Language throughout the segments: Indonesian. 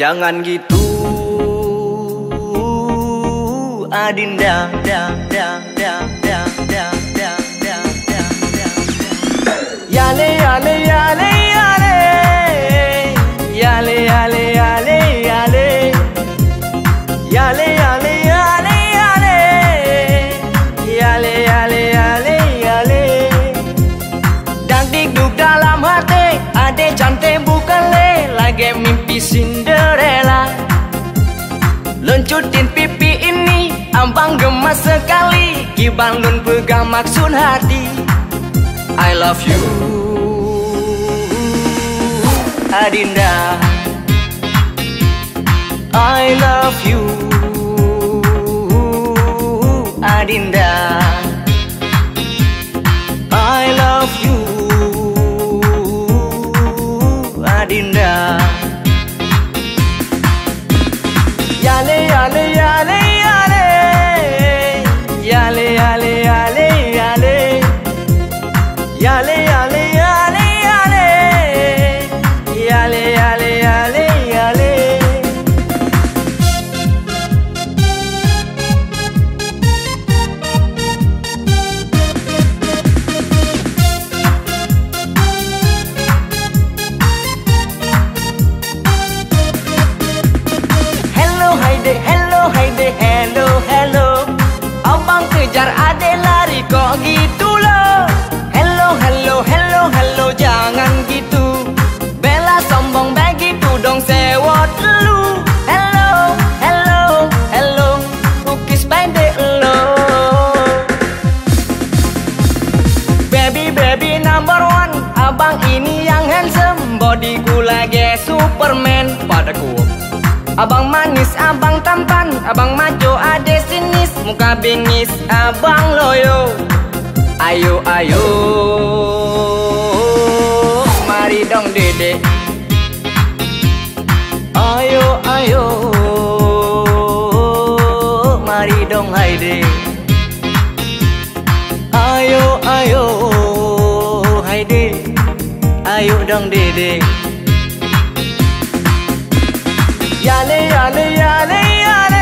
Jangan gitu Adinda da da da da da da da da da Yale yale yale yale. Yale yale yale yale. Yale yale yale yale. Yale yale yale yale. Dan dalam hati Ade cantik bukan le Lagi mimpi Cinderella Luncutin pipi ini Ambang gemas sekali. Kiban lun pegang maksud hati. I love you. Adinda. I love you. Adinda yale yale Kejar ade lari kok gitu loh. Hello hello hello hello jangan gitu. Bella sombong begitu dong sewot lu Hello hello hello Kukis pendek lo. Baby baby number one Abang ini yang handsome. Bodyku lagi superman. Padaku Abang manis, abang tampan Abang maco, ade sinis Muka bingis, abang loyo. Ayo, ayo. Mari dong dede. Ayo, ayo. Mari dong haide. Ayo, ayo. Haide. Ayo dong dede याले याले याले याले।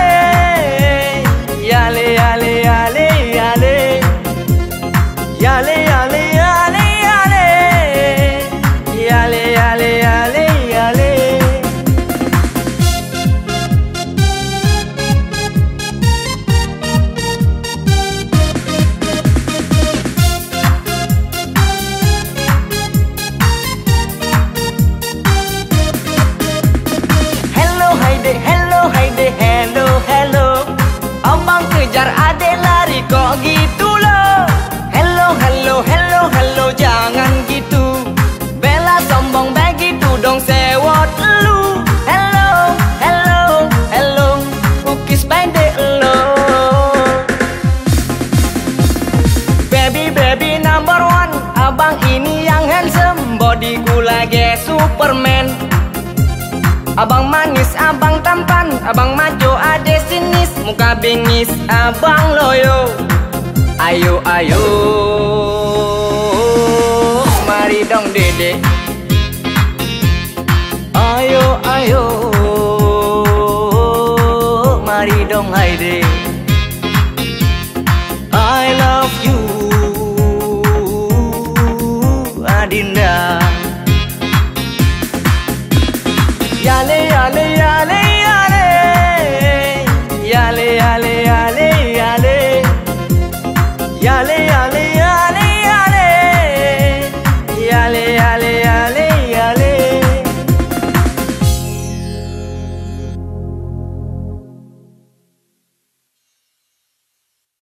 Gitu loh Hello hello hello hello jangan gitu. Bella sombong begitu dong sewot lu. Hello hello hello Kukis pendek lo Baby baby number one Abang ini yang handsome. Bodyku lagi superman. Abang manis, abang tampan Abang maco, ade sinis. Muka bingis, abang loyo Ayo ayo. Mari dong dedek Ayo ayo. Mari dong Haide I love you, Adinda. Yale yale yale.